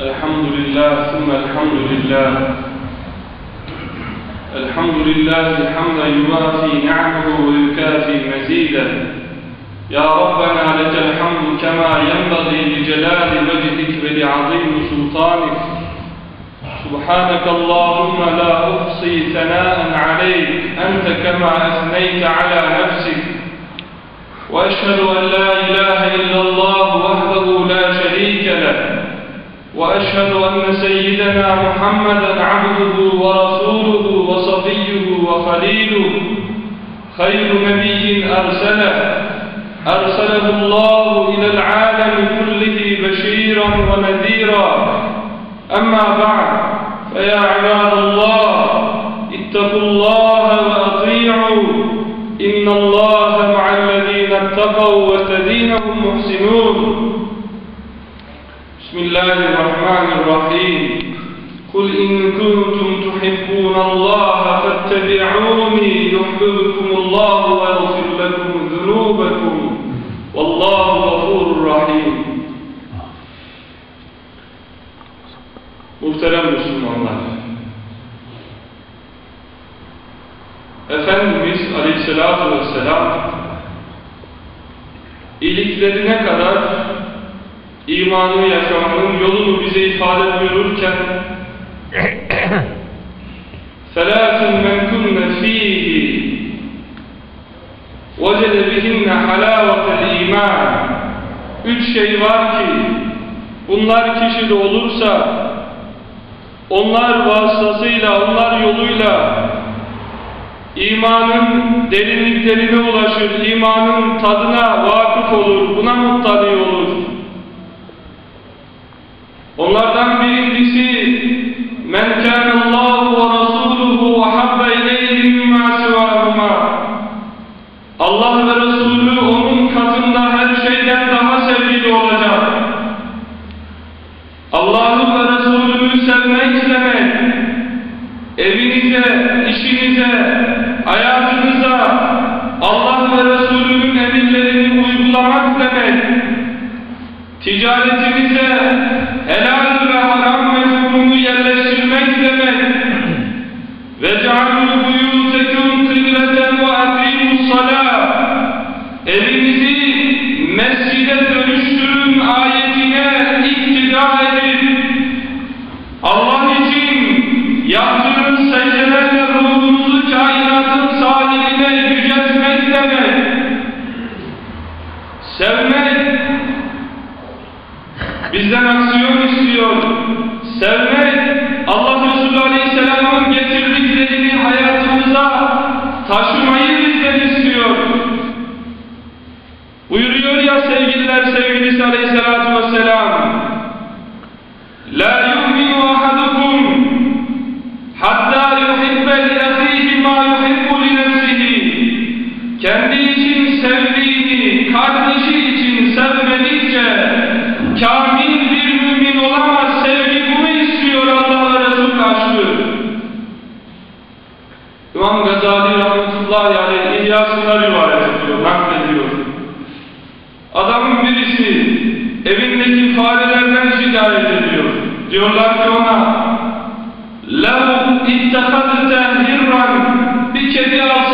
الحمد لله ثم الحمد لله. الحمد لله حمدا يوافي نعمه ويكافي مزيدا يا ربنا لك الحمد كما ينبغي لجلال وجهك ولعظيم سلطانك. سبحانك اللهم لا أحصي ثناء عليك. أنت كما أثنيت على نفسك. وأشهد أن لا إله إلا الله وحده لا شريك له. وأشهد أن سيدنا محمدا عبده ورسوله وصفيه وخليله خير نبي أرسله. أرسله الله إلى العالم كله بشيرا ونذيرا. أما بعد فيا عباد الله اتقوا الله وأطيعوا. إن الله مع الذين اتقوا والذين هم محسنون. بسم الله الرحمن الرحيم. قل إن كنتم تحبون الله فاتبعوني يحببكم الله ويغفر لكم ذنوبكم. والله غفور رحيم. Muhterem Müslümanlar Efendimiz Aleyhisselatü Vesselam iliklerine kadar imanı yaşamanın yolunu bize ifade buyururken ثَلَاثٌ مَنْ كُنَّ ف۪يهِ وَجَدَ بِهِنَّ حَلَاوَةَ الْا۪يمَانِ Üç şey var ki bunlar kişide olursa onlar vasıtasıyla, onlar yoluyla imanın derinliklerine ulaşır, imanın tadına vakıf olur, buna muttali olur. Onlardan birincisi men kana Allahu ve rasuluhu habba ileyhi mimma Allah ve Resulü onun katında her şeyden daha sevgili olacak. Allah'ı ve Resulünü sevmek demek, evinize, işinize, hayatınıza Allah ve Resulünün emirlerini uygulamak demek, ticaretinize وَجَعَلُوا بُيُوتَكُمْ قِبْلَةً وَاَقِيمُوا الصَّلَاةِ Evinizi mescide dönüştürün ayetine iktida edin. Allah için yaptığınız secdelerle ruhunuzu kainatın sahibine yüceltmek demek. Sevmek bizden aksiyon istiyor. Sevmek Allah Resulü Aleyhisselam'ın getirdiklerini hayatımıza taşımayı bizden istiyor. Buyuruyor ya sevgililer sevgilisi Aleyhisselatü Vesselam evindeki farelerden şikayet ediyor. Diyorlar ki ona لَوْ اِتَّخَذْتَ هِرًّا Bir kedi alsan,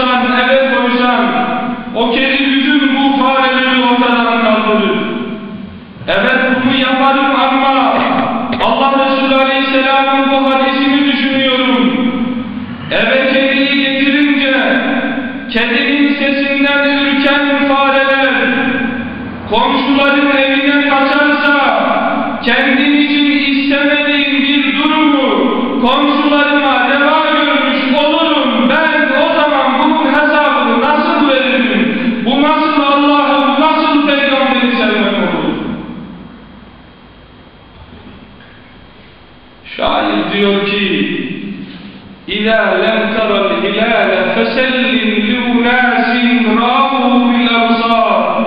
Teral hilâle fesellim li unâsin râhu bil absâr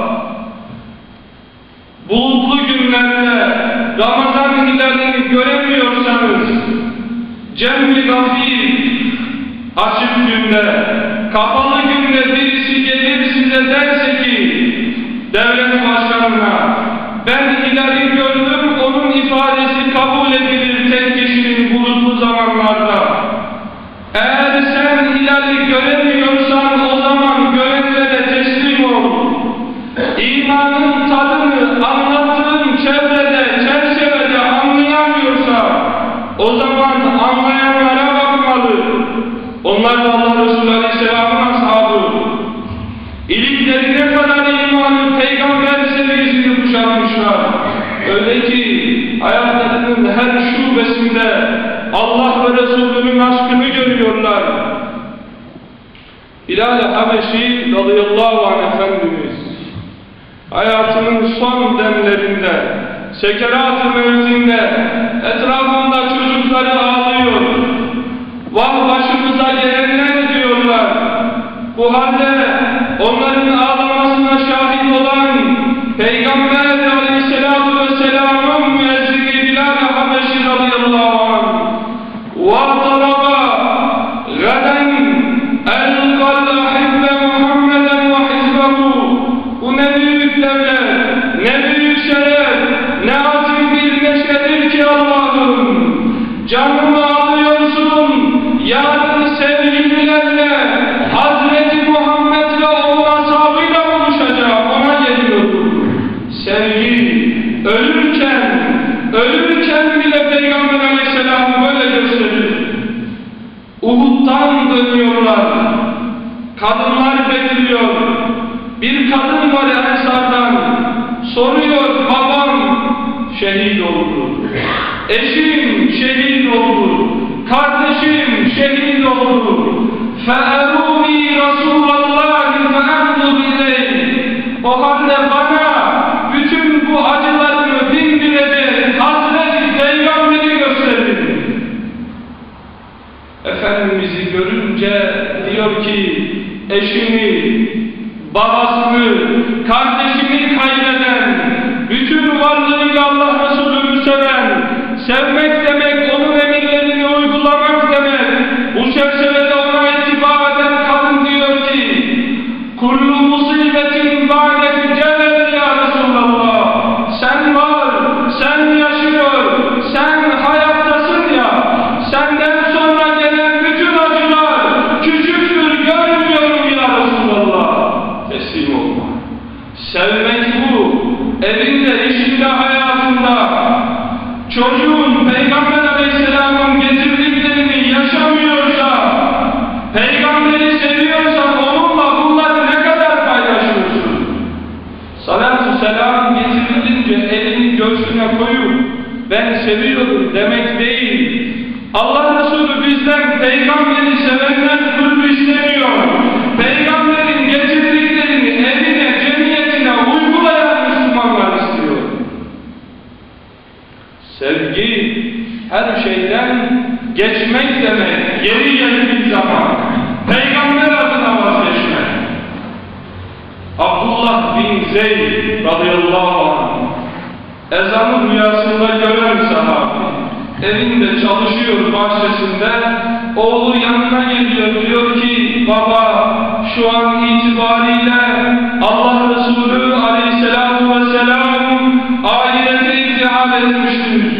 Bulutlu günlerde Ramazan hilalini göremiyorsanız Cem-i gafir açık günde kapalı günde birisi gelir size derse ki devlet başkanına ben hilali gördüm onun ifadesi kabul eğer sen hilali göremiyorsan o zaman görevle teslim ol. İmanın tadını anlattığın çevrede, çerçevede anlayamıyorsa o zaman anlayanlara bakmalı. Onlar da Allah Resulü Aleyhisselam'ın ashabı. İliklerine kadar imanın peygamber seviyesini kuşatmışlar. Öyle ki hayatlarının her şubesinde ve Resulünün aşkını görüyorlar. Bilal-i Habeşi radıyallahu anh Efendimiz hayatının son demlerinde sekerat-ı mevzinde etrafında çocukları ağlıyor. Vah başımıza gelenler diyorlar. Bu halde onların ağlamasına şahit olan Peygamber Uhud'dan dönüyorlar. Kadınlar bekliyor. Bir kadın var Ensar'dan. Soruyor babam şehit oldu. Eşim şehit oldu. Kardeşim şehit oldu. فَأَرُونِي ki eşini, babasını, kardeşini kaybeden, bütün varlığıyla Allah Resulü'nü seven, sevmek demek onun emirlerini uygulamak demek. Bu çerçevede ona ittiba eden kadın diyor ki kullu musibetin ba'deki celal ya Resulallah sen var, sen yaşıyor, sen hayattasın ya senden sonra gelen bütün acılar küçüktür görmüyorum ya Resulallah teslim olma sevmek bu evinde, işinde, hayatında çocuğun Peygamber Aleyhisselam'ın getirdiklerini yaşamıyorsa Peygamberi seviyorsan onunla bunları ne kadar paylaşıyorsun? Salatü selam getirilince elini göğsüne koyup ben seviyorum demek değil. Allah Resulü bizden peygamberi geçmek demek. Yeri geldiği zaman peygamber adına vazgeçmek. Abdullah bin Zeyd radıyallahu anh ezanı rüyasında gören sahabi evinde çalışıyor bahçesinde oğlu yanına geliyor diyor ki baba şu an itibariyle Allah Resulü aleyhissalatu vesselam ahirete intihal etmiştir.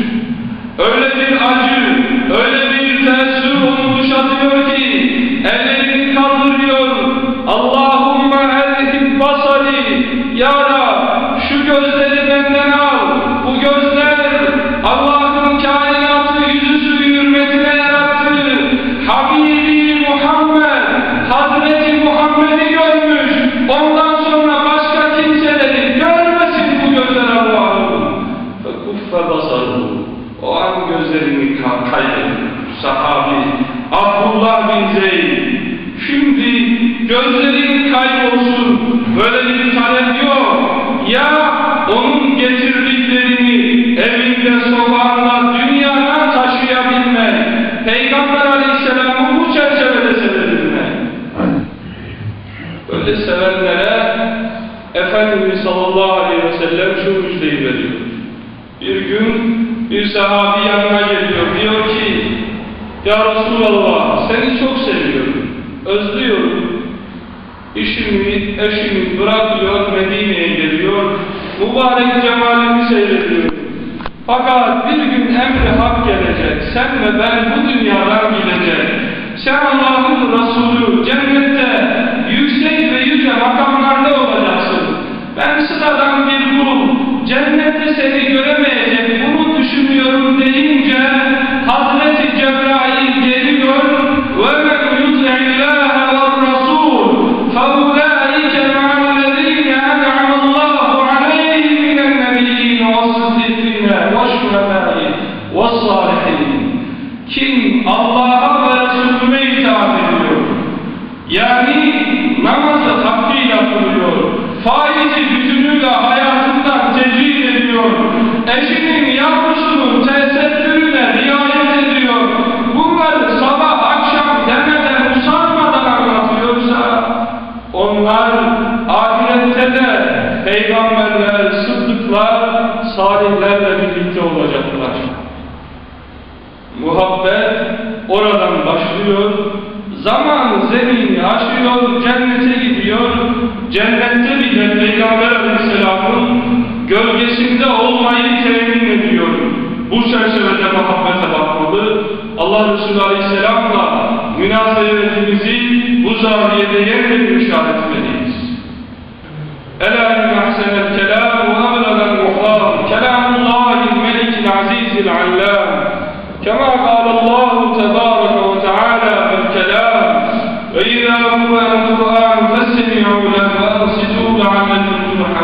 Gün bir sahabi yanına geliyor. Diyor ki Ya Resulallah seni çok seviyorum. Özlüyorum. İşimi, eşimi bırakıyor, Medine'ye geliyor. Mübarek cemalini seyrediyor. Fakat bir gün emri hak gelecek. Sen ve ben bu dünyadan gidecek. Sen Allah'ın Resulü salihlerle birlikte olacaklar. Muhabbet oradan başlıyor, zaman zemini aşıyor, cennete gidiyor, cennette bile Peygamber Aleyhisselam'ın gölgesinde olmayı temin ediyor. Bu çerçevede muhabbete bakmalı, Allah Resulü Aleyhisselam'la münasebetimizi bu zaviyede yerle inşa etmeliyiz. Ela min ahsenel kelam المقام كلام الله الملك العزيز العلام. كما قال الله تبارك وتعالى في الكلام وإذا هو القرآن فاستمعوا له وأنصتوا لعلكم ترحمون.